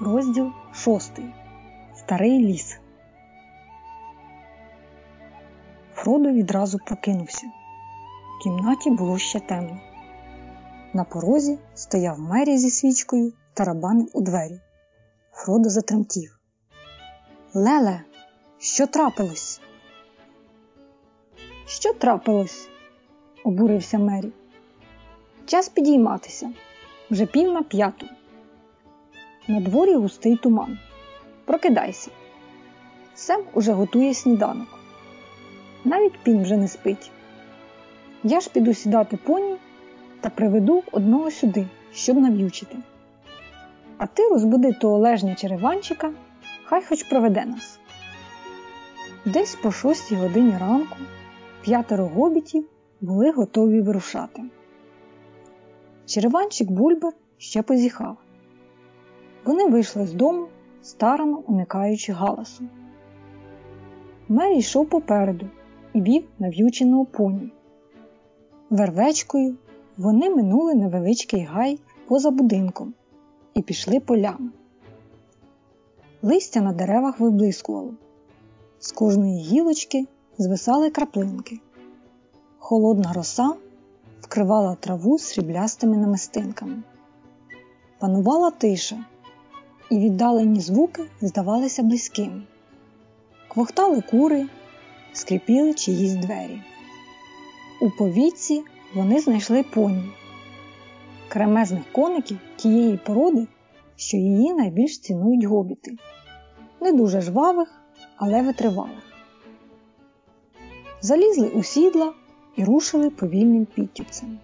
Розділ шостий. Старий ліс. Фродо відразу прокинувся. В кімнаті було ще темно. На порозі стояв Мері зі свічкою тарабанив у двері. Фродо затремтів. Леле, що трапилось? Що трапилось? обурився Мері. Час підійматися. Вже пів на п'яту. На дворі густий туман. Прокидайся. Сем уже готує сніданок. Навіть пін вже не спить. Я ж піду сідати поні та приведу одного сюди, щоб нав'ючити. А ти розбуди того лежня череванчика, хай хоч проведе нас. Десь по шостій годині ранку п'ятеро гобітів були готові вирушати. Череванчик Бульбер ще позіхав. Вони вийшли з дому, старано уникаючи галасу. Мері йшов попереду і вів нав'юченого поні. Вервечкою вони минули невеличкий гай поза будинком і пішли полями. Листя на деревах виблискувало, з кожної гілочки звисали краплинки. Холодна роса вкривала траву сріблястими намистинками. Панувала тиша, і віддалені звуки здавалися близькими. Квохтали кури, скрипіли чиїсь двері. У повітці вони знайшли поні, кремезних коників тієї породи, що її найбільш цінують гобіти, не дуже жвавих, але витривалих. Залізли у сідла і рушили повільним підтюпцем.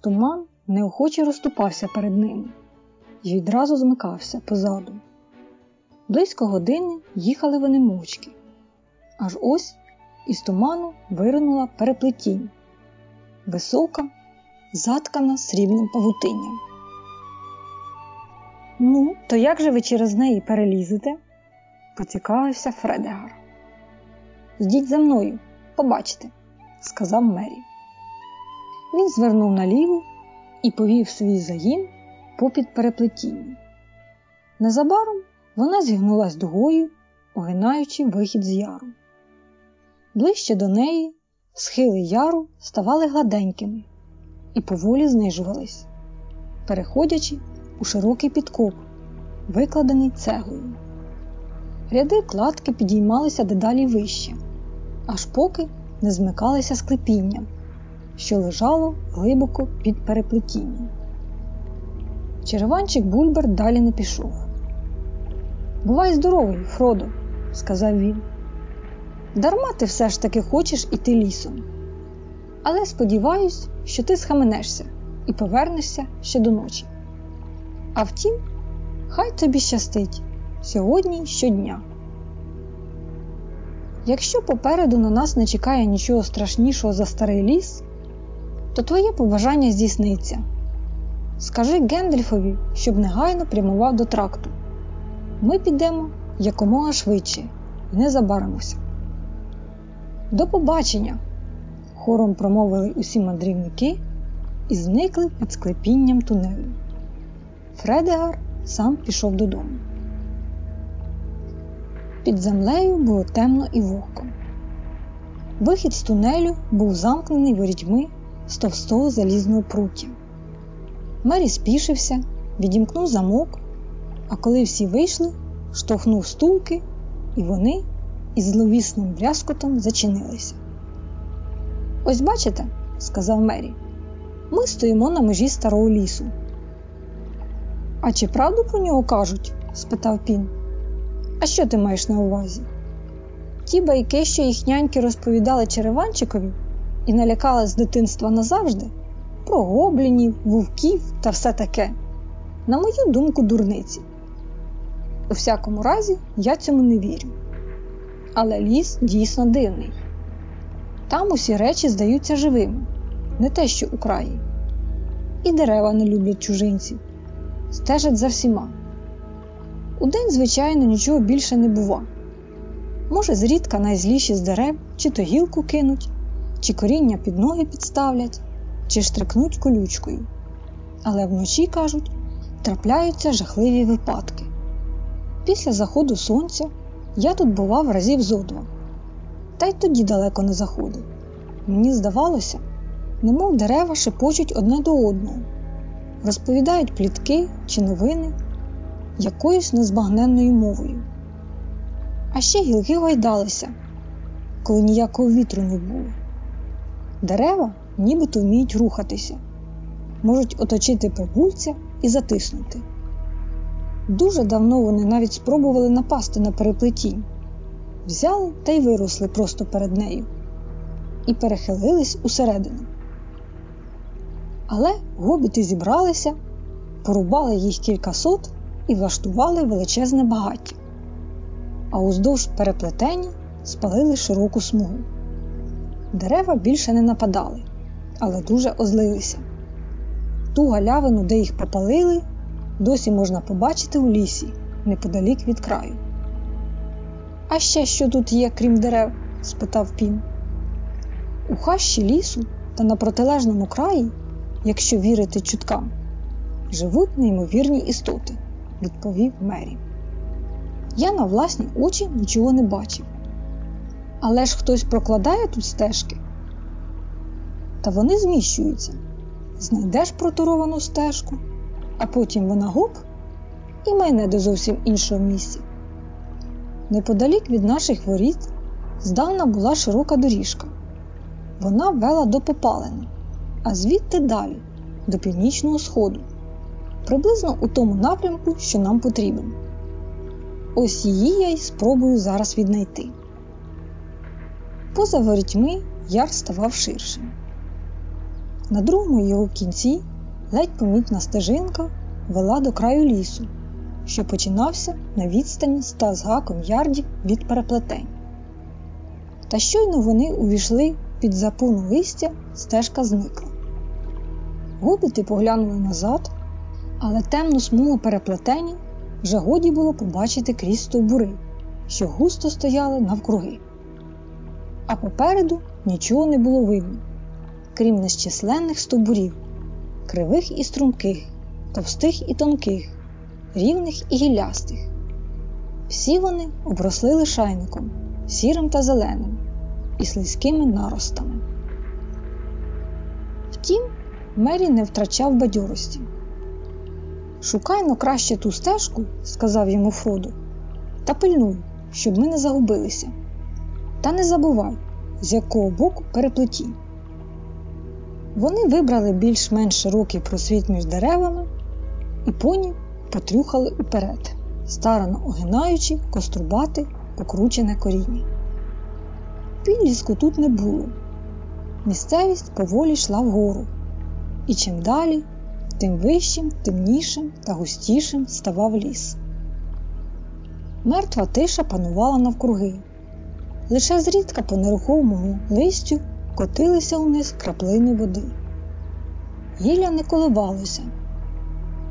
Туман неохоче розступався перед ними і відразу змикався позаду. Близько години їхали вони мовчки, аж ось із туману виринула переплетінь, висока, заткана срібним павутинням. Ну, то як же ви через неї перелізете? поцікавився Фредегар. Йдіть за мною, побачите, сказав Мері. Він звернув наліво і повів свій загін попід переплетінням. Незабаром вона зігнулась дугою, огинаючи вихід з яру. Ближче до неї схили яру ставали гладенькими і поволі знижувались, переходячи у широкий підкоп, викладений цеглою. Ряди кладки підіймалися дедалі вище, аж поки не змикалися склепінням, що лежало глибоко під переплетінням. Череванчик Бульбер далі не пішов. Бувай здоровий, Фродо, сказав він. Дарма ти все ж таки хочеш іти лісом. Але сподіваюсь, що ти схаменешся і повернешся ще до ночі. А втім, хай тобі щастить сьогодні щодня. Якщо попереду на нас не чекає нічого страшнішого за старий ліс, то твоє побажання здійсниться. Скажи Гендельфові, щоб негайно прямував до тракту. Ми підемо якомога швидше і не забаримося. До побачення! хором промовили усі мандрівники і зникли під склепінням тунелю. Фредегар сам пішов додому. Під землею було темно і вогко. Вихід з тунелю був замкнений ворітьми з товстого залізного пруття. Мері спішився, відімкнув замок, а коли всі вийшли, штовхнув стулки, і вони із зловісним брязкотом зачинилися. Ось бачите, сказав Мері, ми стоїмо на межі старого лісу. А чи правду про нього кажуть? спитав Пін. А що ти маєш на увазі? Ті байки, що їх няньки розповідали Череванчикові і налякали з дитинства назавжди, про гоблінів, вовків та все таке, на мою думку, дурниці. У всякому разі, я цьому не вірю. Але ліс дійсно дивний. Там усі речі здаються живими, не те, що у краї. І дерева не люблять чужинців, стежать за всіма. Удень, звичайно, нічого більше не бува. Може, зрідка найзліші з дерев чи то гілку кинуть, чи коріння під ноги підставлять, чи штрикнуть колючкою. Але вночі, кажуть, трапляються жахливі випадки. Після заходу сонця я тут бував разів зо два. Та й тоді далеко не заходив. Мені здавалося, немов дерева шепочуть одне до одного, розповідають плітки чи новини якоюсь незбагненною мовою. А ще гілки гойдалися, коли ніякого вітру не було. Дерева нібито вміють рухатися, можуть оточити прибульця і затиснути. Дуже давно вони навіть спробували напасти на переплетінь, взяли та й виросли просто перед нею і перехилились усередину. Але гобіти зібралися, порубали їх кількасот і влаштували величезне багаття, а уздовж переплетені спалили широку смугу. Дерева більше не нападали, але дуже озлилися. Ту галявину, де їх попалили, досі можна побачити у лісі неподалік від краю. А ще що тут є, крім дерев? спитав пін. У хащі лісу та на протилежному краї, якщо вірити чуткам, живуть неймовірні істоти, відповів Мері. Я на власні очі нічого не бачив. Але ж хтось прокладає тут стежки. Та вони зміщуються. Знайдеш проторовану стежку, а потім вона гоп і майне до зовсім іншого місця. Неподалік від наших воріт здавна була широка доріжка. Вона вела до попалини, а звідти далі, до північного сходу, приблизно у тому напрямку, що нам потрібен. Ось її я й спробую зараз віднайти. Поза ворітьми яр ставав ширшим. На другому його кінці ледь помітна стежинка вела до краю лісу, що починався на відстані ста з гаком ярдів від переплетень. Та щойно вони увійшли під запуну листя, стежка зникла. Гобіти поглянули назад, але темну смугу переплетені вже годі було побачити крізь стовбури, що густо стояли навкруги. А попереду нічого не було видно, крім нещисленних стовбурів, кривих і струнких, товстих і тонких, рівних і гіллястих. Всі вони обросли лишайником, сірим та зеленим і слизькими наростами. Втім, Мері не втрачав бадьорості. Шукай но краще ту стежку, сказав йому Фродо, та пильнуй, щоб ми не загубилися. Та не забувай, з якого боку переплетінь. Вони вибрали більш-менш широкий просвіт між деревами, і поні потрюхали уперед, старано огинаючи кострубати покручене коріння. Підліску тут не було. Місцевість поволі йшла вгору, і чим далі, тим вищим, темнішим та густішим ставав ліс. Мертва тиша панувала навкруги. Лише зрідка по нерухомому листю котилися униз краплини води. Гілля не коливалося,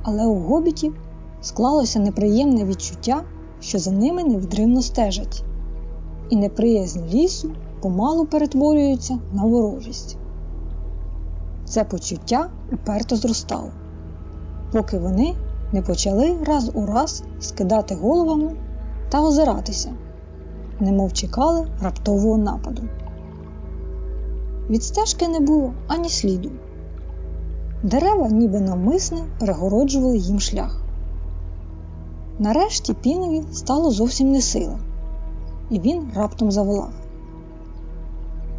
але у гобітів склалося неприємне відчуття, що за ними невдримно стежать, і неприязнь лісу помалу перетворюється на ворожість. Це почуття уперто зростало, поки вони не почали раз у раз скидати головами та озиратися, немов чекали раптового нападу. Від стежки не було ані сліду. Дерева, ніби навмисне, перегороджували їм шлях. Нарешті пінові стало зовсім не сила, і він раптом заволав.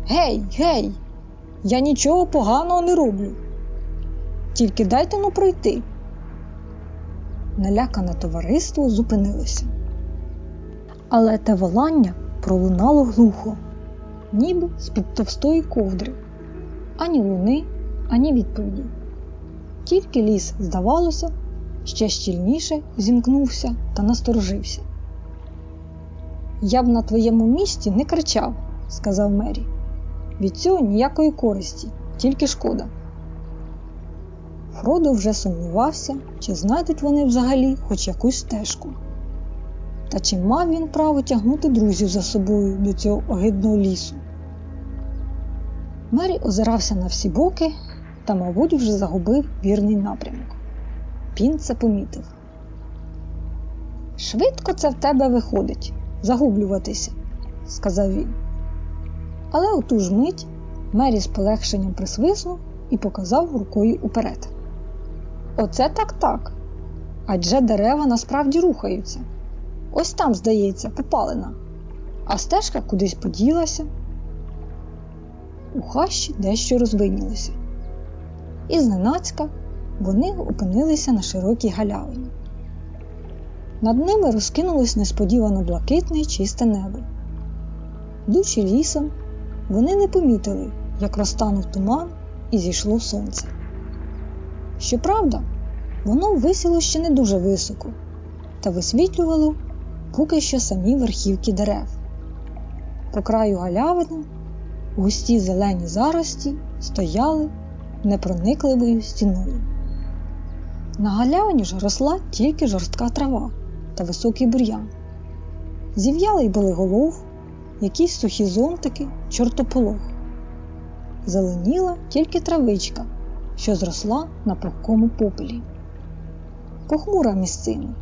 Гей, гей, я нічого поганого не роблю. Тільки дайте ну пройти. Налякане товариство зупинилося. Але те волання пролунало глухо, ніби з-під товстої ковдри, ані луни, ані відповіді. Тільки ліс, здавалося, ще щільніше зімкнувся та насторожився. Я б на твоєму місці не кричав, сказав Мері. Від цього ніякої користі, тільки шкода. Фродо вже сумнівався, чи знайдуть вони взагалі хоч якусь стежку. Та чи мав він право тягнути друзів за собою до цього огидного лісу? Мері озирався на всі боки та, мабуть, вже загубив вірний напрямок. Пін це помітив. Швидко це в тебе виходить загублюватися, сказав він. Але у ту ж мить Мері з полегшенням присвиснув і показав рукою уперед. Оце так так. Адже дерева насправді рухаються. Ось там, здається, попалена, а стежка кудись поділася. У хащі дещо розвинілося. І зненацька вони опинилися на широкій галявині. Над ними розкинулось несподівано блакитне чисте небо. Дучі лісом, вони не помітили, як розтанув туман і зійшло сонце. Щоправда, воно висіло ще не дуже високо та висвітлювало поки що самі верхівки дерев. По краю галявини густі зелені зарості стояли непроникливою стіною. На галявині ж росла тільки жорстка трава та високий бур'ян. Зів'ялий болиголов, якісь сухі зонтики, чортополох. Зеленіла тільки травичка, що зросла на пухкому попелі. Похмура місцина,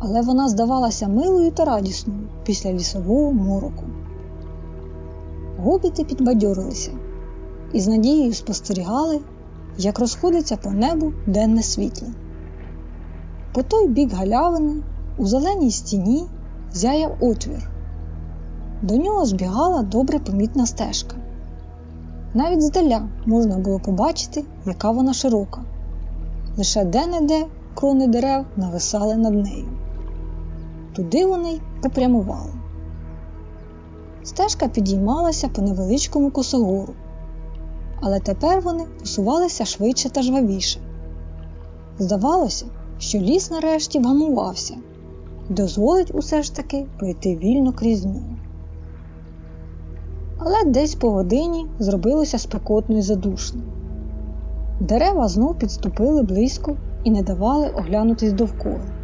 але вона здавалася милою та радісною після лісового мороку. Гобіти підбадьорилися і з надією спостерігали, як розходиться по небу денне світло. По той бік галявини у зеленій стіні зяяв отвір. До нього збігала добре помітна стежка. Навіть здаля можна було побачити, яка вона широка. Лише де-не-де крони дерев нависали над нею. Туди вони попрямували. Стежка підіймалася по невеличкому косогору, але тепер вони посувалися швидше та жвавіше. Здавалося, що ліс нарешті вгамувався і дозволить усе ж таки пройти вільно крізь нього. Але десь по годині зробилося спекотно і задушно. Дерева знов підступили близько і не давали оглянутись довкола.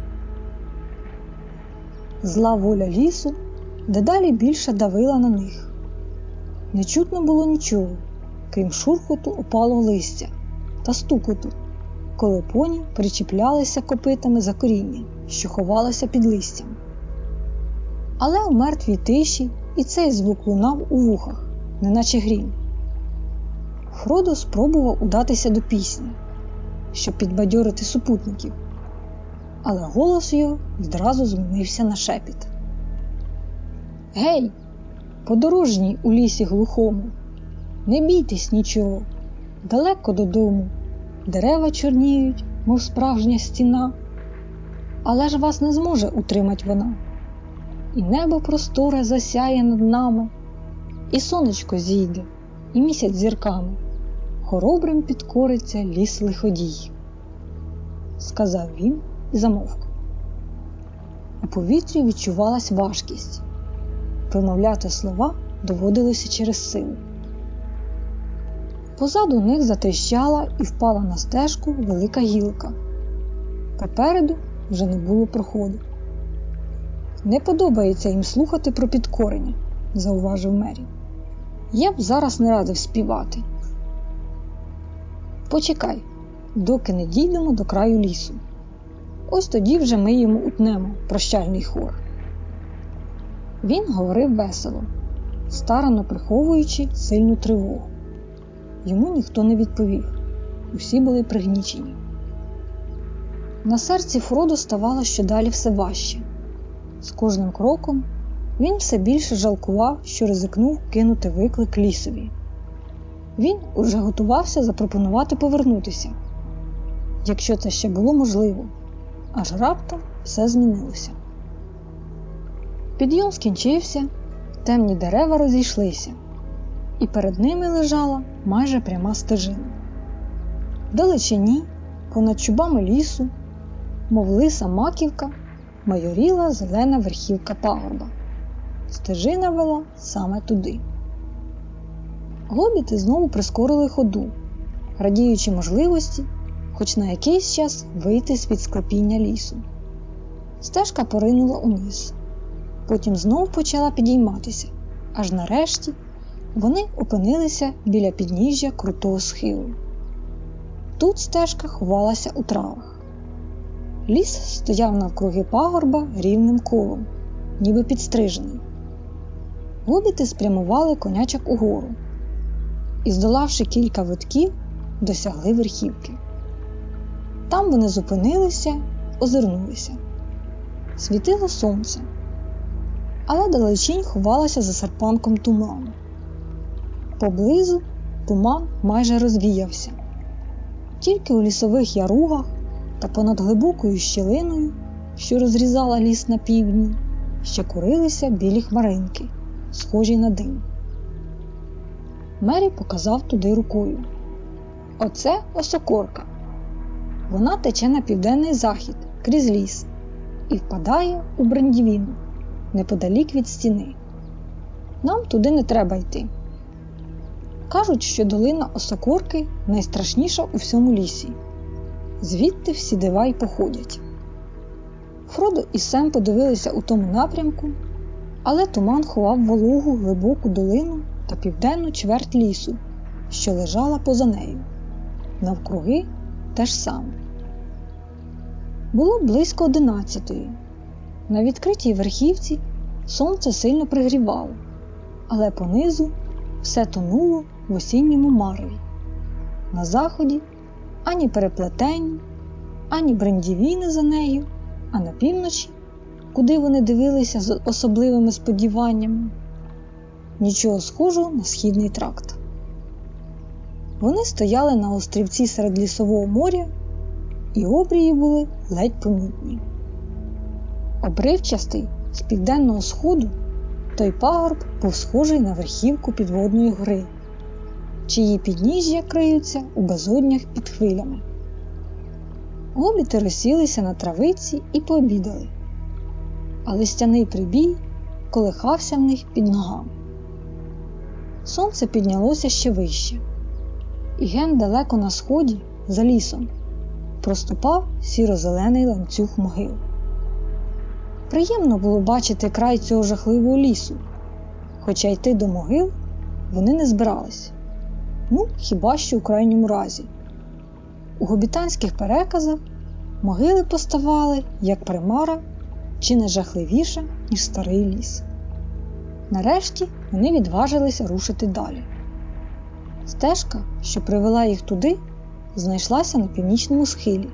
Зла воля лісу дедалі більше давила на них. Не чутно було нічого, крім шурхоту опалого листя та стукоту, коли поні причіплялися копитами за коріння, що ховалося під листям. Але у мертвій тиші і цей звук лунав у вухах, неначе грім. Фродо спробував удатися до пісні, щоб підбадьорити супутників, але голос його відразу змінився на шепіт. Гей, подорожній у лісі глухому, не бійтесь нічого, далеко додому, дерева чорніють, мов справжня стіна, але ж вас не зможе утримать вона і небо просторе засяє над нами, і сонечко зійде, і місяць зірками, хоробрим підкориться ліс лиходій, сказав він замовк. У повітрі відчувалась важкість, вимовляти слова доводилося через силу. Позаду них затріщала і впала на стежку велика гілка. Попереду вже не було проходу. Не подобається їм слухати про підкорення, зауважив Мері. Я б зараз не радив співати. Почекай, доки не дійдемо до краю лісу. Ось тоді вже ми йому утнемо прощальний хор. Він говорив весело, старано приховуючи сильну тривогу. Йому ніхто не відповів, усі були пригнічені. На серці Фроду ставало щодалі все важче. З кожним кроком він все більше жалкував, що ризикнув кинути виклик лісові. Він уже готувався запропонувати повернутися, якщо це ще було можливо, аж раптом все змінилося. Підйом скінчився, темні дерева розійшлися, і перед ними лежала майже пряма стежина. Далечині, понад чубами лісу, мов лиса маківка майоріла зелена верхівка пагорба. Стежина вела саме туди. Гобіти знову прискорили ходу, радіючи можливості, хоч на якийсь час вийти з під склепіння лісу. Стежка поринула униз, потім знов почала підійматися, аж нарешті вони опинилися біля підніжжя крутого схилу. Тут стежка ховалася у травах. Ліс стояв навкруги пагорба рівним колом, ніби підстрижений. Гобіти спрямували конячок угору і, здолавши кілька витків, досягли верхівки. Там вони зупинилися, озирнулися. Світило сонце, але далечінь ховалася за серпанком туману. Поблизу туман майже розвіявся. Тільки у лісових яругах та понад глибокою щілиною, що розрізала ліс на півдні, ще курилися білі хмаринки, схожі на дим. Мері показав туди рукою. Оце осокорка. Вона тече на південний захід крізь ліс і впадає у Брандівіну неподалік від стіни. Нам туди не треба йти. Кажуть, що долина Осокорки найстрашніша у всьому лісі. Звідти всі дива й походять. Фродо і Сем подивилися у тому напрямку, але туман ховав вологу глибоку долину та південну чверть лісу, що лежала поза нею. Навкруги те ж саме. Було близько одинадцятої. На відкритій верхівці сонце сильно пригрівало, але понизу все тонуло в осінньому мареві. На заході ані переплетені, ані брендівіни за нею, а на півночі, куди вони дивилися з особливими сподіваннями, нічого схожого на східний тракт. Вони стояли на острівці серед лісового моря, і обрії були ледь помітні. Обривчастий з південного сходу той пагорб був схожий на верхівку підводної гори, чиї підніжжя криються у безоднях під хвилями. Гобіти розсілися на травиці і пообідали, а листяний прибій колихався в них під ногами. Сонце піднялося ще вище, і ген далеко на сході, за лісом, проступав сіро-зелений ланцюг могил. Приємно було бачити край цього жахливого лісу, хоча йти до могил вони не збирались. Ну, хіба що у крайньому разі. У гобітанських переказах могили поставали як примара чи не жахливіша, ніж старий ліс. Нарешті вони відважилися рушити далі. Стежка, що привела їх туди, знайшлася на північному схилі.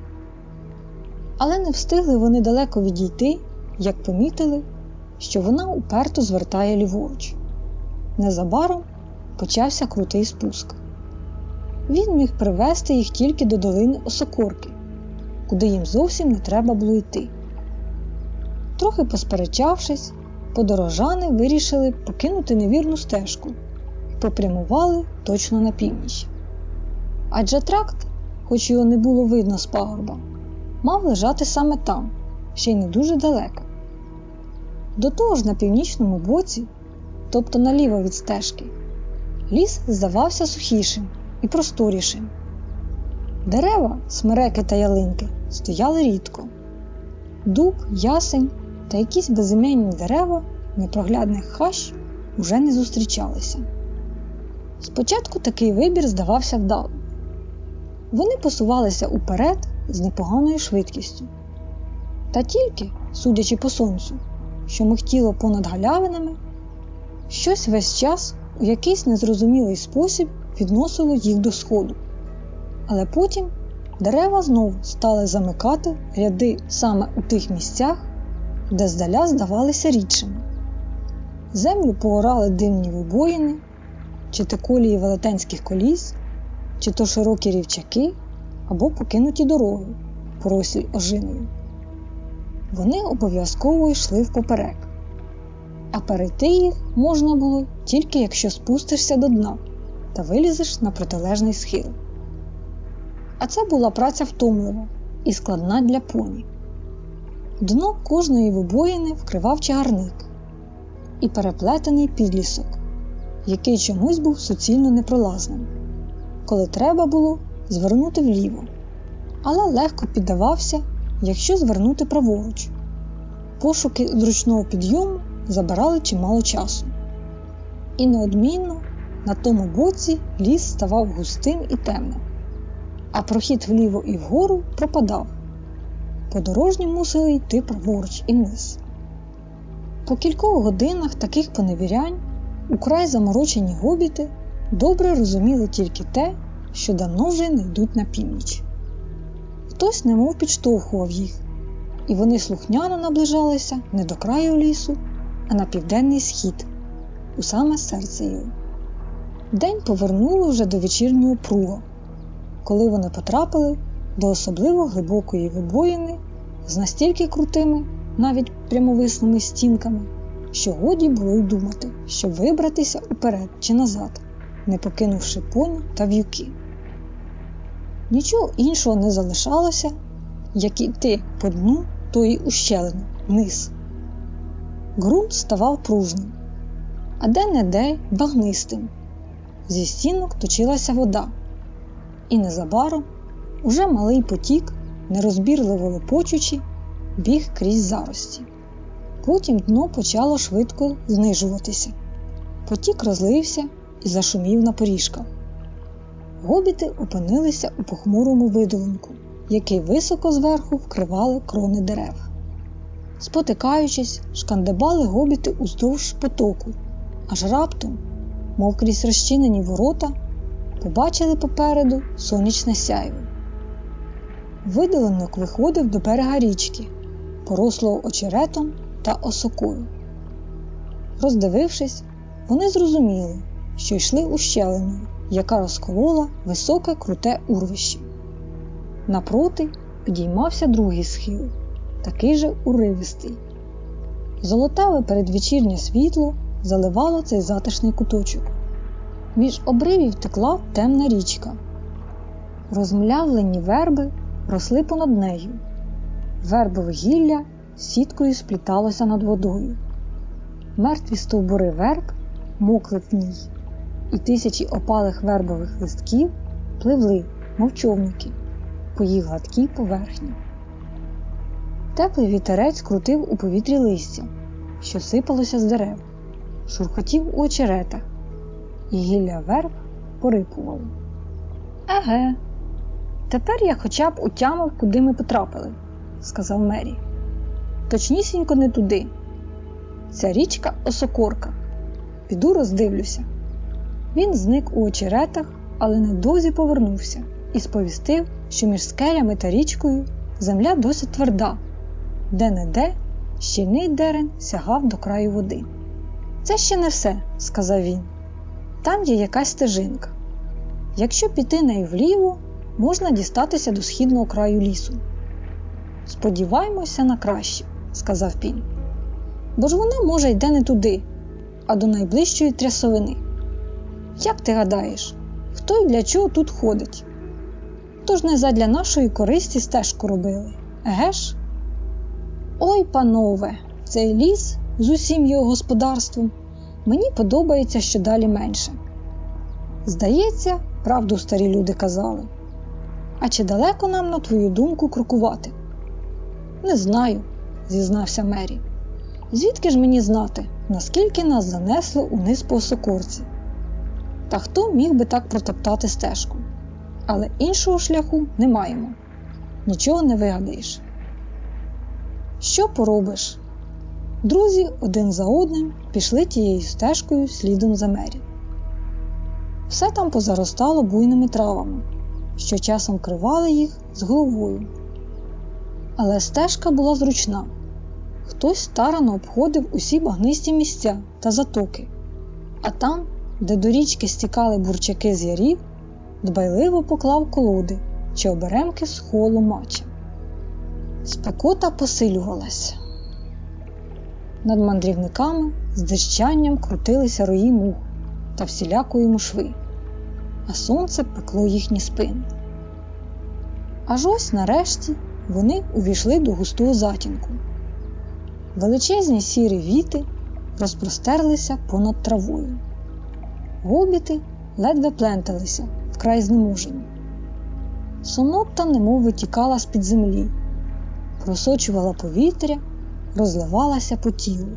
Але не встигли вони далеко відійти, як помітили, що вона уперто звертає ліворуч. Незабаром почався крутий спуск. Він міг привести їх тільки до долини Осокорки, куди їм зовсім не треба було йти. Трохи посперечавшись, подорожани вирішили покинути невірну стежку попрямували точно на північ. Адже тракт, хоч його не було видно з пагорба, мав лежати саме там, ще й не дуже далеко. До того ж на північному боці, тобто наліво від стежки, ліс здавався сухішим і просторішим. Дерева, смереки та ялинки стояли рідко. Дуб, ясень та якісь безіменні дерева непроглядних хащ уже не зустрічалися. Спочатку такий вибір здавався вдалим. Вони посувалися уперед з непоганою швидкістю. Та тільки, судячи по сонцю, що михтіло понад галявинами, щось весь час у якийсь незрозумілий спосіб відносило їх до сходу. Але потім дерева знову стали замикати ряди саме у тих місцях, де здаля здавалися рідшими. Землю поорали дивні вибоїни, чи то колії велетенських коліс, чи то широкі рівчаки або покинуті дороги, порослі ожиною. Вони обов'язково йшли впоперек, а перейти їх можна було тільки якщо спустишся до дна та вилізеш на протилежний схил. А це була праця втомлива і складна для поні. Дно кожної вибоїни вкривав чагарник і переплетений підлісок, який чомусь був суцільно непролазним, коли треба було звернути вліво, але легко піддавався, якщо звернути праворуч. Пошуки зручного підйому забирали чимало часу. І неодмінно на тому боці ліс ставав густим і темним, а прохід вліво і вгору пропадав. подорожні мусили йти праворуч і вниз. По кількох годинах таких поневірянь украй заморочені гобіти добре розуміли тільки те, що давно вже не йдуть на північ. Хтось немов підштовхував їх, і вони слухняно наближалися не до краю лісу, а на південний схід, у саме серце його. День повернуло вже до вечірнього прува, коли вони потрапили до особливо глибокої вибоїни з настільки крутими, навіть прямовисними стінками, що годі було й думати, щоб вибратися уперед чи назад, не покинувши поні та в'юки. Нічого іншого не залишалося, як іти по дну тої ущелини вниз. Ґрунт ставав пружним, а де-не-де багнистим. Зі стінок точилася вода, і незабаром уже малий потік, нерозбірливо лопочучи, біг крізь зарості. Потім дно почало швидко знижуватися. Потік розлився і зашумів на поріжках. Гобіти опинилися у похмурому видолинку, який високо зверху вкривали крони дерев. Спотикаючись, шкандибали гобіти уздовж потоку, аж раптом, мов крізь розчинені ворота, побачили попереду сонячне сяйво. Видолинок виходив до берега річки, порослого очеретом та осокою. Роздивившись, вони зрозуміли, що йшли ущелиною, яка розколола високе круте урвище. Напроти підіймався другий схил, такий же уривистий. Золотаве передвечірнє світло заливало цей затишний куточок. Між обривів текла темна річка. Розмлявлені верби росли понад нею. Вербове гілля сіткою спліталося над водою. Мертві стовбури верб мокли в ній, і тисячі опалих вербових листків пливли, мов човники, по їх гладкій поверхні. Теплий вітерець крутив у повітрі листя, що сипалося з дерев, шурхотів у очеретах, і гілля верб порипувало. Еге, тепер я хоча б утямив, куди ми потрапили, сказав Мері. Точнісінько не туди. Ця річка осокорка. Піду роздивлюся. Він зник у очеретах, але недовзі повернувся і сповістив, що між скелями та річкою земля досить тверда, де-не-де щільний дерен сягав до краю води. Це ще не все, сказав він. Там є якась стежинка. Якщо піти нею вліво, можна дістатися до східного краю лісу. Сподіваємося на краще, сказав Пін. Бо ж вона може йде не туди, а до найближчої трясовини. Як ти гадаєш, хто і для чого тут ходить? Тож не задля нашої користі стежку робили, еге ж? Ой, панове, цей ліс з усім його господарством мені подобається що далі менше. Здається, правду старі люди казали. А чи далеко нам, на твою думку, крокувати? Не знаю, зізнався Мері. Звідки ж мені знати, наскільки нас занесло униз по сокорці? Та хто міг би так протоптати стежку? Але іншого шляху не маємо. Нічого не вигадаєш. Що поробиш? Друзі один за одним пішли тією стежкою слідом за Мері. Все там позаростало буйними травами, що часом кривали їх з головою. Але стежка була зручна. Хтось старано обходив усі багнисті місця та затоки, а там, де до річки стікали бурчаки з ярів, дбайливо поклав колоди чи оберемки з холу мача. Спекота посилювалася. Над мандрівниками з дещанням крутилися рої мух та всілякої мушви, а сонце пекло їхні спини. Аж ось нарешті вони увійшли до густого затінку. Величезні сірі віти розпростерлися понад травою. Гобіти ледве пленталися вкрай знеможені. Сонотта немов витікала з під землі, просочувала повітря, розливалася по тілу.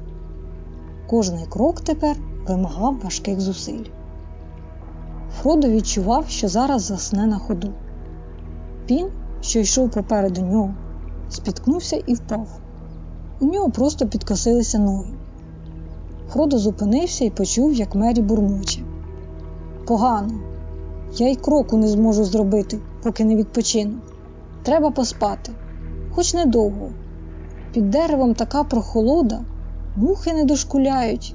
Кожний крок тепер вимагав важких зусиль. Фродо відчував, що зараз засне на ходу. Пін, що йшов попереду нього, спіткнувся і впав. У нього просто підкосилися ноги. Фродо зупинився і почув, як Мері бурмоче. Погано, я й кроку не зможу зробити, поки не відпочину. Треба поспати, хоч недовго. Під деревом така прохолода, мухи не дошкуляють.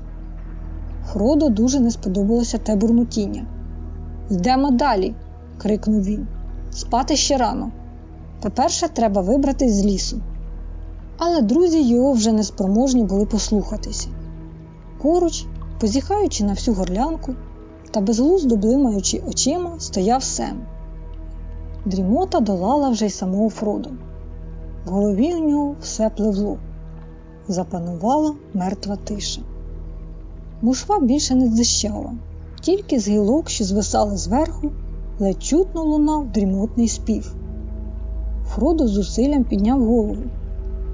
Фродо дуже не сподобалося те бурмотіння. Йдемо далі, крикнув він. Спати ще рано. По-перше, треба вибратись з лісу. Але друзі його вже неспроможні були послухатися. Поруч, позіхаючи на всю горлянку та безглуздо блимаючи очима, стояв Сем. Дрімота долала вже й самого Фроду. В голові у нього все пливло. Запанувала мертва тиша. Мушва більше не дзищала, тільки з гілок, що звисали зверху, ледь чутно лунав дрімотний спів. Фродо зусиллям підняв голову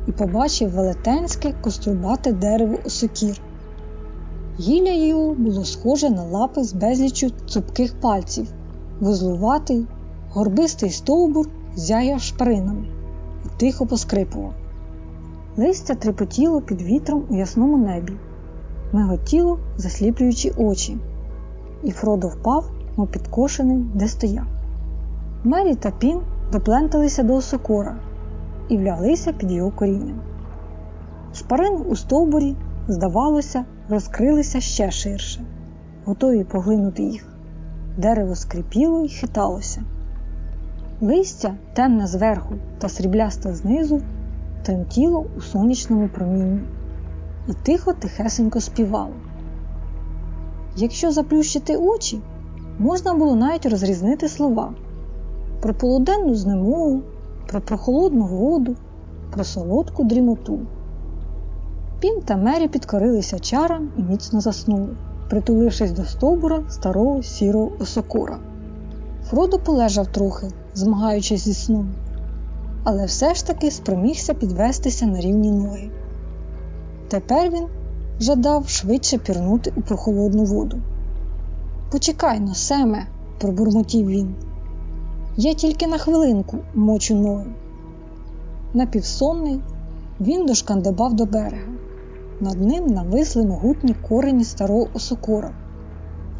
і побачив велетенське кострубате дерево осокір. Гілля його було схоже на лапи з безлічю цупких пальців, вузлуватий, горбистий стовбур зяяв шпаринами і тихо поскрипував. Листя трепотіло під вітром у ясному небі, миготіло, засліплюючи очі, і Фродо впав, мов підкошений, де стояв. Мері та Пін допленталися до осокора і вляглися під його корінням. Шпарини у стовбурі, здавалося, розкрилися ще ширше, готові поглинути їх. Дерево скрипіло і хиталося. Листя, темне зверху та сріблясте знизу, тремтіло у сонячному промінні і тихо тихесенько співало. Якщо заплющити очі, можна було навіть розрізнити слова про полуденну знемогу, про прохолодну воду, про солодку дрімоту. Пін та Мері підкорилися чарам і міцно заснули, притулившись до стовбура старого сірого осокора. Фродо полежав трохи, змагаючись зі сном, але все ж таки спромігся підвестися на рівні ноги. Тепер він жадав швидше пірнути у прохолодну воду. Почекай но, Семе, пробурмотів він. Я тільки на хвилинку мочу ноги. Напівсонний, він дошкандибав до берега. Над ним нависли могутні корені старого осокора,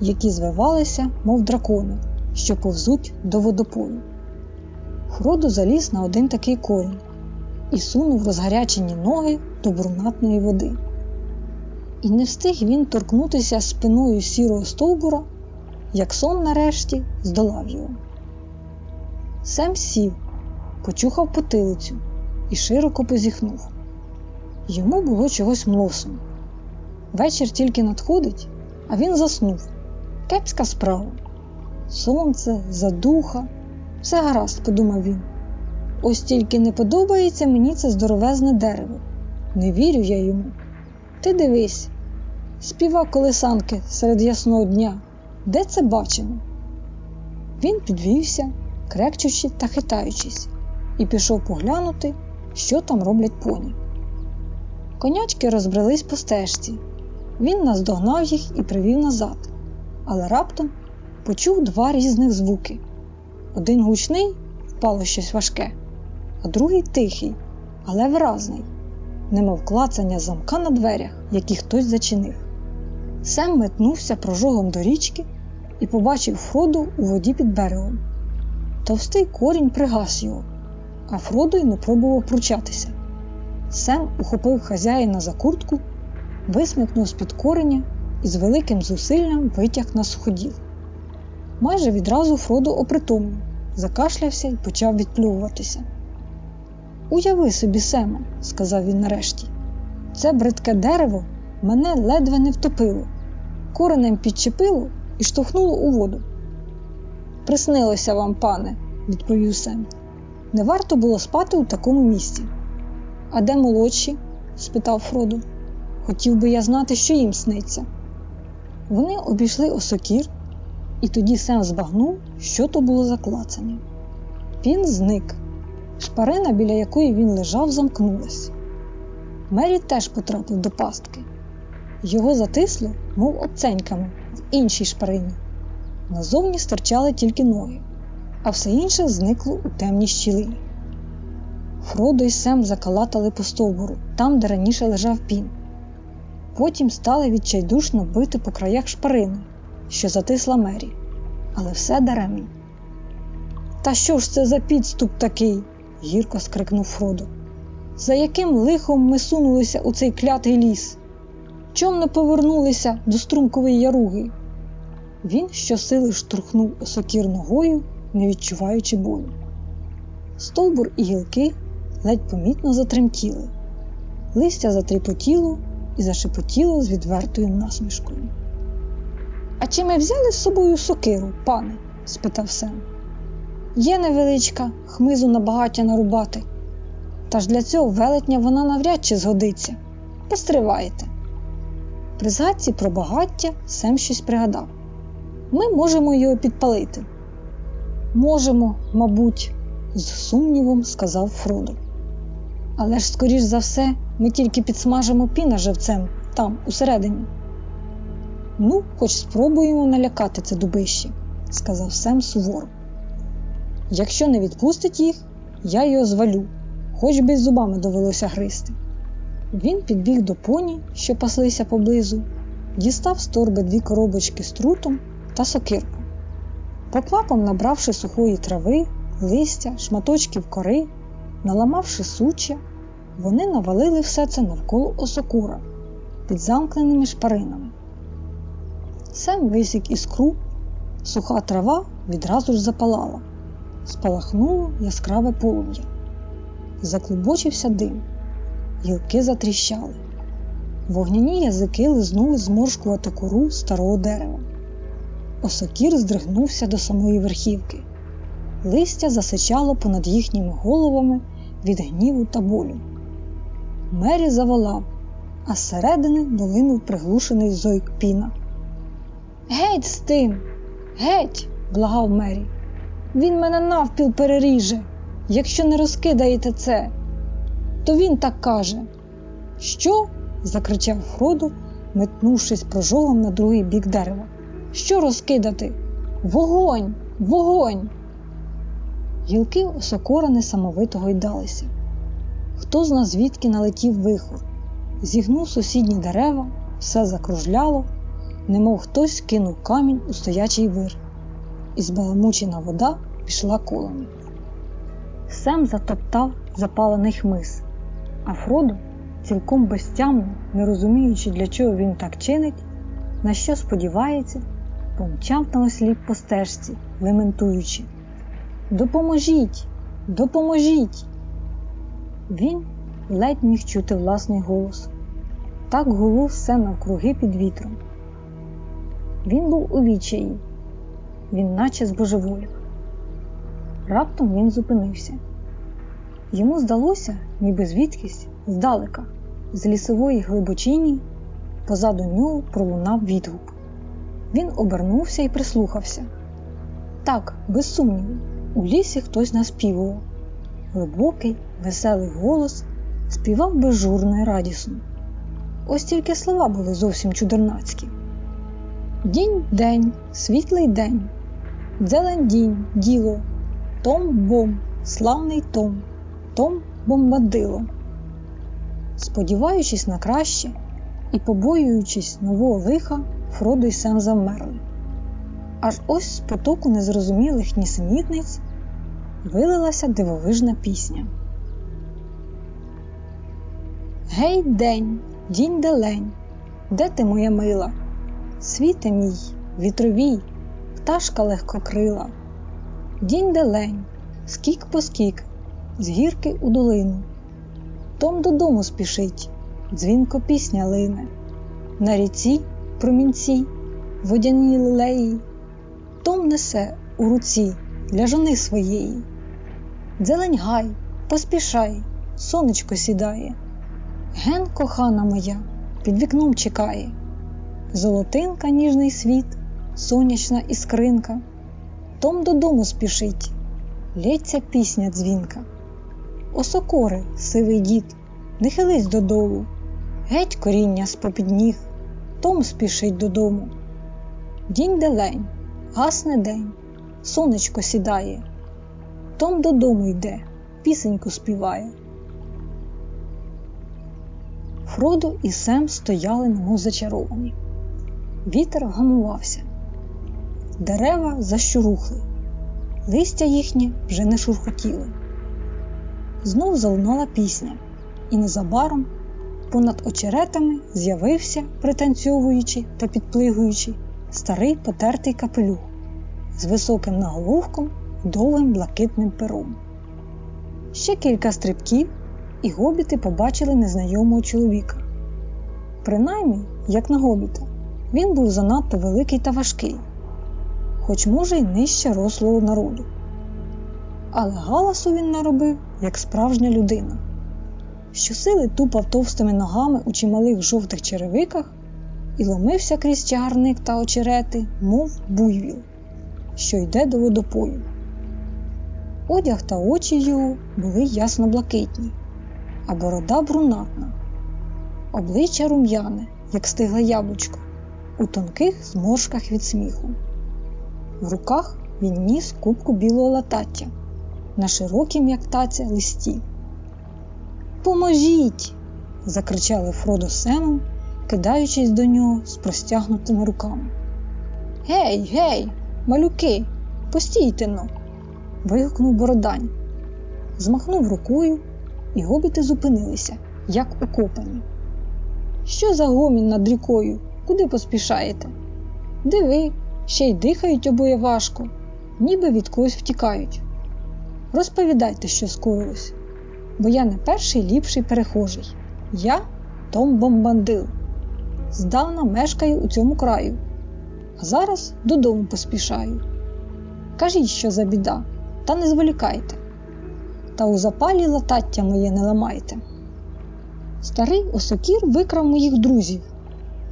які звивалися, мов дракони, що повзуть до водопою. Фродо заліз на один такий корінь і сунув розгарячені ноги до брунатної води. І не встиг він торкнутися спиною сірого стовбура, як сон нарешті здолав його. Сем сів, почухав потилицю і широко позіхнув. Йому було чогось млосно. Вечір тільки надходить, а він заснув. Кепська справа. Сонце, задуха, все гаразд, подумав він. Ось тільки не подобається мені це здоровезне дерево. Не вірю я йому. Ти дивись, співа колесанки серед ясного дня. Де це бачимо? Він підвівся, крекчучи та хитаючись, і пішов поглянути, що там роблять поні. Конячки розбрались по стежці. Він наздогнав їх і привів назад, але раптом почув два різних звуки. Один гучний впало щось важке, а другий тихий, але виразний, немов клацання замка на дверях, які хтось зачинив. Сем метнувся прожогом до річки і побачив Фроду у воді під берегом. Товстий корінь пригас його, а Фродо й не пробував пручатися. Сем ухопив хазяїна за куртку, висмикнув з-під кореня і з великим зусиллям витяг на суходіл. Майже відразу Фродо опритомнів, закашлявся і почав відплюватися. Уяви собі, Семе, сказав він нарешті, це бридке дерево мене ледве не втопило, коренем підчепило і штовхнуло у воду. Приснилося вам, пане, відповів Сем. Не варто було спати у такому місці. А де молодші? спитав Фроду. Хотів би я знати, що їм сниться. Вони обійшли осокір, і тоді Сем збагнув, що то було за клацання. Він зник. Шпарина, біля якої він лежав, замкнулась. Мері теж потрапив до пастки. Його затисло, мов обценьками, в іншій шпарині. Назовні стирчали тільки ноги, а все інше зникло у темній щілині. Фродо й Сем закалатали по стовбуру, там, де раніше лежав пін. Потім стали відчайдушно бити по краях шпарини, що затисла мері, але все даремно. Та що ж це за підступ такий? гірко скрикнув Фродо. За яким лихом ми сунулися у цей клятий ліс? Чом не повернулися до струмкової яруги? Він щосили штурхнув осокір ногою, не відчуваючи болю. Стовбур і гілки ледь помітно затремтіли, листя затріпотіло і зашепотіло з відвертою насмішкою. А чи ми взяли з собою сокиру, пане? спитав Сем. Є невеличка, хмизу на багаття нарубати. Та ж для цього велетня вона навряд чи згодиться. Постривайте. При згадці про багаття Сем щось пригадав. Ми можемо його підпалити. Можемо, мабуть, з сумнівом сказав Фродо. Але ж, скоріш за все, ми тільки підсмажимо піна живцем там, усередині. Ну, хоч спробуємо налякати це дубище, сказав Сем суворо. Якщо не відпустить їх, я його звалю, хоч би й зубами довелося гризти. Він підбіг до поні, що паслися поблизу, дістав з торби дві коробочки з трутом та сокирку. Поквапом набравши сухої трави, листя, шматочків кори, наламавши сучя, вони навалили все це навколо осокура під замкненими шпаринами. Сем висік іскру, суха трава відразу ж запалала, спалахнуло яскраве полум'я. Заклубочився дим, гілки затріщали. Вогняні язики лизнули зморшкувати кору старого дерева. Осокір здригнувся до самої верхівки. Листя засичало понад їхніми головами від гніву та болю. Мері заволав, а зсередини долинув приглушений зойк піна. Геть з тим, геть, благав Мері. Він мене навпіл переріже. Якщо не розкидаєте це, то він так каже. Що? закричав Фродо, метнувшись прожогом на другий бік дерева. Що розкидати? Вогонь! Вогонь! Гілки осокора несамовито гойдалися. Хто з нас звідки налетів вихор, зігнув сусідні дерева, все закружляло, немов хтось кинув камінь у стоячий вир, і збаламучена вода пішла колами. Сем затоптав запалений хмиз, а Фродо, цілком безтямно, не розуміючи, для чого він так чинить, на що сподівається, помчав на осліп по стежці, лементуючи Допоможіть, допоможіть! Він ледь міг чути власний голос. Так гуло все навкруги під вітром. Він був у відчаї, він наче збожеволів. Раптом він зупинився. Йому здалося, ніби звідкись, здалека, з лісової глибочині, позаду нього пролунав відгук. Він обернувся і прислухався. Так, без сумніву, у лісі хтось наспівував. Глибокий, веселий голос співав безжурно і радісно. Ось тільки слова були зовсім чудернацькі. Дінь день, світлий день, дзелень дінь, діло, том бом, славний том, том бомбадило. Сподіваючись на краще і побоюючись нового лиха, Фродо й Сем завмерли. Аж ось з потоку незрозумілих нісенітниць вилилася дивовижна пісня. Гей, день, дінь делень, де ти моя мила? Світе мій, вітровій, пташка легкокрила. Дінь делень, скік по скік, з гірки у долину. Том додому спішить, дзвінко пісня лине. На ріці промінці, водяні лилеї, Том несе у руці для жони своєї. Зелень гай, поспішай, сонечко сідає. Ген, кохана моя, під вікном чекає. Золотинка, ніжний світ, сонячна іскринка. Том додому спішить, лється пісня дзвінка. Осокори, сивий дід, не хились додолу, геть коріння з попід ніг, Том спішить додому. Дінь делень, гасне день, сонечко сідає. Том додому йде, пісеньку співає. Фродо і Сем стояли, немов зачаровані. Вітер вгамувався, дерева защурухли, листя їхнє вже не шурхотіло. Знов залунала пісня, і незабаром понад очеретами з'явився, пританцьовуючи та підплигуючи, старий потертий капелюх з високим наголовком і довгим блакитним пером. Ще кілька стрибків, і гобіти побачили незнайомого чоловіка. Принаймні, як на гобіта, він був занадто великий та важкий, хоч, може, й нижче рослого народу. Але галасу він наробив, як справжня людина. Щосили тупав товстими ногами у чималих жовтих черевиках і ломився крізь чагарник та очерети, мов буйвіл, що йде до водопою. Одяг та очі його були ясно блакитні, а борода брунатна, обличчя рум'яне, як стигле яблучко, у тонких зморшках від сміху. В руках він ніс кубку білого латаття на широкім, як таця, листі. Поможіть! закричали Фродо з Семом, кидаючись до нього з простягнутими руками. Гей, гей, малюки, постійте но! вигукнув Бородань. Змахнув рукою, і гобіти зупинилися, як укопані. Що за гомін над рікою? Куди поспішаєте? Диви, ще й дихають обоє важко, ніби від когось втікають. Розповідайте, що скоїлось, бо я не перший ліпший перехожий. Я Том Бомбандил. Здавна мешкаю у цьому краю, а зараз додому поспішаю. Кажіть, що за біда, та не зволікайте, та у запалі латаття моє не ламайте. Старий осокір викрав моїх друзів,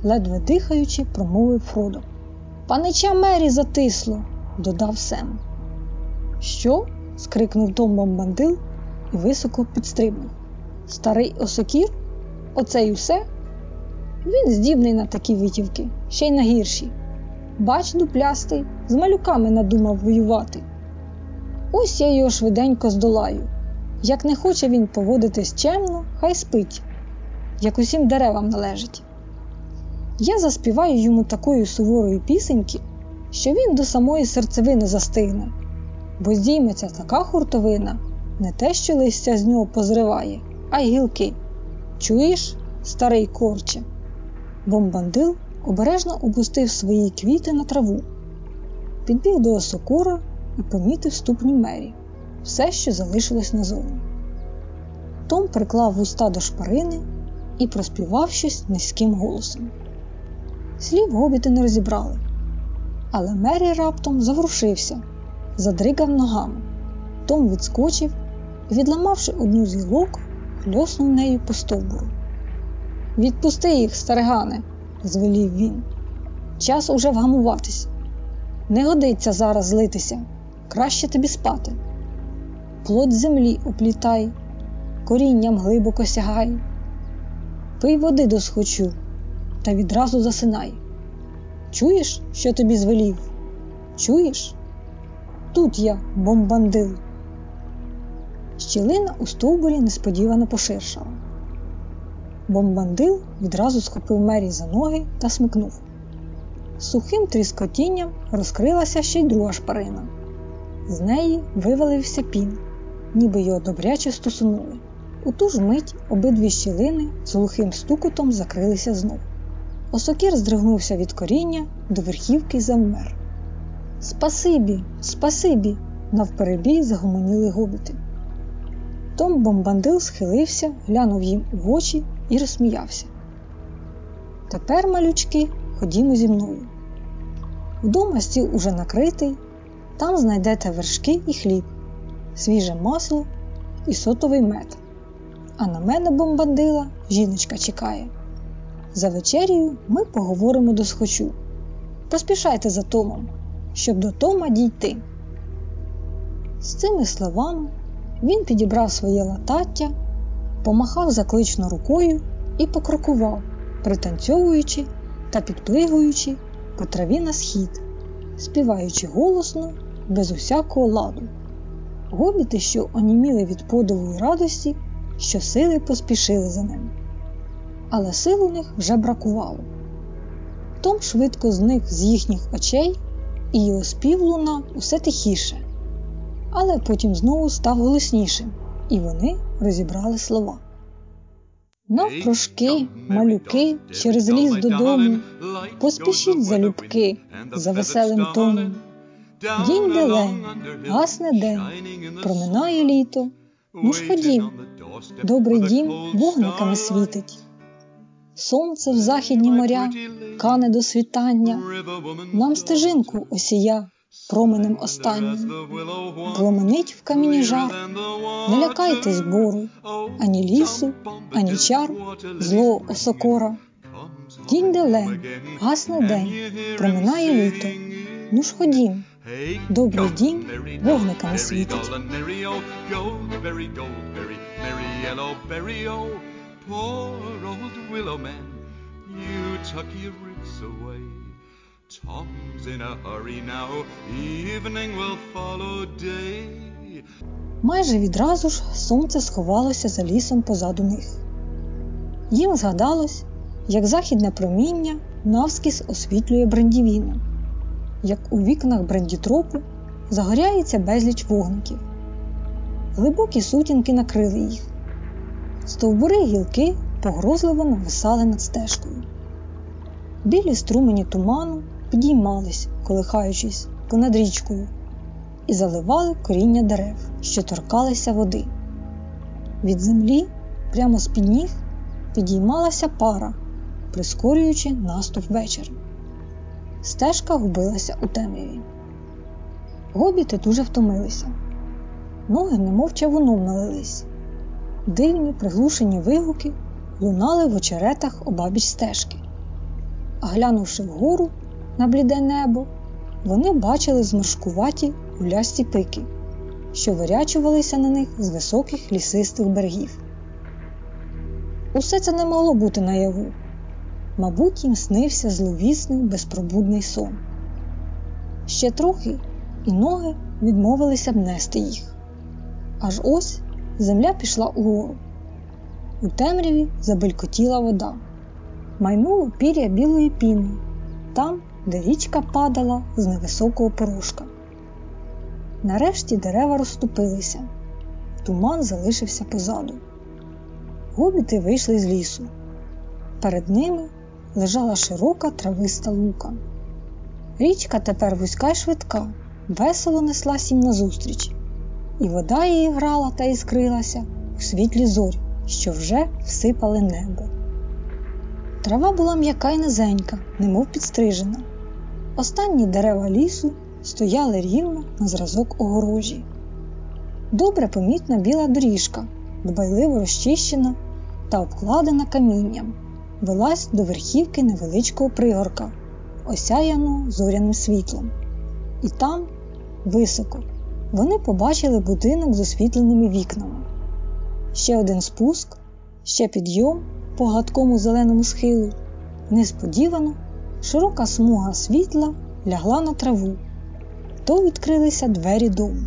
ледве дихаючи, промовив Фродо. Панича мері затисло, додав Сем. Що? скрикнув Том Бомбандил високо підстрибнув. Старий осокір? Оце й усе? Він здібний на такі витівки, ще й на гірші. Бач, дуплястий, з малюками надумав воювати. Ось я його швиденько здолаю. Як не хоче він поводитись чемно, хай спить, як усім деревам належить. Я заспіваю йому такої суворої пісеньки, що він до самої серцевини застигне, бо здійметься така хуртовина, не те, що листя з нього позриває, а й гілки. Чуєш, старий корче? Бомбандил обережно опустив свої квіти на траву, підбіг до осокора і помітив ступні мері, все, що залишилось назовні. Том приклав вуста до шпарини і проспівав щось низьким голосом. Слів гобіти не розібрали, але Мері раптом заворушився, задригав ногами. Том відскочив відламавши одну з гілок, хльоснув нею по стовбуру. Відпусти їх, старигане, звелів він. Час уже вгамуватись. Не годиться зараз злитися, краще тобі спати. Плоть землі оплітай, корінням глибоко сягай, пий води досхочу та відразу засинай. Чуєш, що тобі звелів? Чуєш? Тут я, бомбандил. Щілина у стовбурі несподівано поширшала. Бомбандил відразу схопив Мері за ноги та смикнув. Сухим тріскотінням розкрилася ще й друга шпарина. З неї вивалився пін, ніби його добряче стосунули. У ту ж мить обидві щілини з глухим стукотом закрилися знов. Осокір здригнувся від коріння до верхівки завмер. Спасибі, спасибі! навперебій загомоніли гобіти. Том бомбандил схилився, глянув їм у очі і розсміявся. Тепер, малючки, ходімо зі мною. Вдома стіл уже накритий, там знайдете вершки і хліб, свіже масло і сотовий мед. А на мене бомбандила жіночка чекає. За вечерію ми поговоримо до схочу. Поспішайте за Томом, щоб до Тома дійти. З цими словами він підібрав своє латаття, помахав заклично рукою і покрокував, пританцьовуючи та підплигуючи по траві на схід, співаючи голосно, без усякого ладу. Гобіти, що оніміли від подиву і радості, щосили поспішили за ним. Але сил у них вже бракувало. Том швидко зник з їхніх очей, і його спів лунав усе тихіше, але потім знову став голоснішим, і вони розібрали слова. Навпрошки, малюки, через ліс додому, поспішіть залюбки за веселим тоном. Дінь делень, гасне день, проминає літо. Ну ж ходім, добрий дім вогниками світить. Сонце в західні моря кане до світання, нам стежинку осія променем останнім. Пломенить в каміні жар, не лякайтесь бору, ані лісу, ані чар, зло осокора. Дінь делень, гасне день, проминає літо. Ну ж ходім, добрий дім вогниками світить. Poor old willow man, you tuck your roots away. Майже відразу ж сонце сховалося за лісом позаду них. Їм згадалось, як західне проміння навскіз освітлює брендівіну, як у вікнах брендітропу загоряється безліч вогників. Глибокі сутінки накрили їх. Стовбури гілки погрозливо нависали над стежкою. Білі струмені туману підіймались, колихаючись понад річкою, і заливали коріння дерев, що торкалися води. Від землі, прямо з під ніг, підіймалася пара, прискорюючи наступ вечора. Стежка губилася у темряві. Гобіти дуже втомилися. Ноги немов чавуном налились. Дивні приглушені вигуки лунали в очеретах обабіч стежки. А глянувши вгору на бліде небо, вони бачили зморшкуваті гулясті пики, що вирячувалися на них з високих лісистих берегів. Усе це не могло бути наяву. Мабуть, їм снився зловісний безпробудний сон. Ще трохи, і ноги відмовилися б нести їх. Аж ось земля пішла угору. У темряві забелькотіла вода, майнуло пір'я білої піни, там, де річка падала з невисокого порожка. Нарешті дерева розступилися, туман залишився позаду. Гобіти вийшли з лісу. Перед ними лежала широка трависта лука. Річка тепер вузька й швидка, весело неслась їм назустріч, і вода її грала та іскрилася у світлі зорь, що вже всипали небо. Трава була м'яка й низенька, немов підстрижена. Останні дерева лісу стояли рівно на зразок огорожі. Добре помітна біла доріжка, дбайливо розчищена та обкладена камінням, велась до верхівки невеличкого пригорка, осяяного зоряним світлом. І там, високо, вони побачили будинок з освітленими вікнами. Ще один спуск, ще підйом по гладкому зеленому схилу. Несподівано широка смуга світла лягла на траву, то відкрилися двері дому.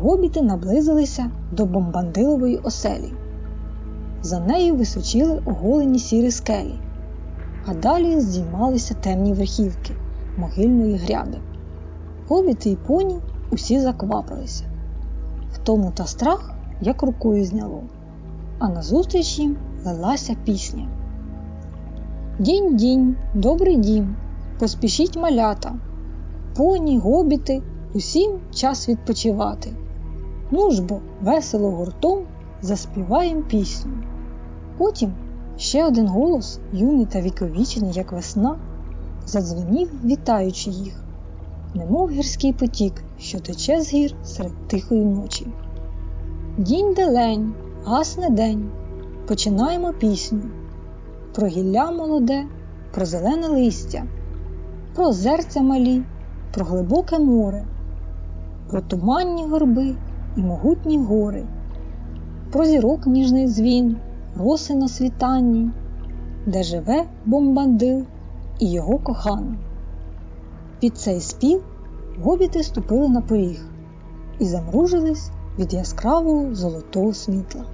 Гобіти наблизилися до бомбандилової оселі. За нею височили оголені сірі скелі, а далі здіймалися темні верхівки могильної гряди. Гобіти й поні усі заквапилися. Втому та страх як рукою зняло, а назустріч їм лилася пісня. Дінь дінь, добрий дім, поспішіть малята, поні, гобіти, усім час відпочивати. Ну ж бо, весело гуртом заспіваєм пісню. Потім ще один голос, юний та віковічний, як весна, задзвенів, вітаючи їх, немов гірський потік, що тече з гір серед тихої ночі. Дінь делень, гасне день, починаємо пісню про гілля молоде, про зелене листя, про озерця малі, про глибоке море, про туманні горби і могутні гори, про зірок ніжний дзвін, роси на світанні, де живе бомбандил і його кохана. Під цей спів гобіти ступили на поріг, і замружились від яскравого золотого світла.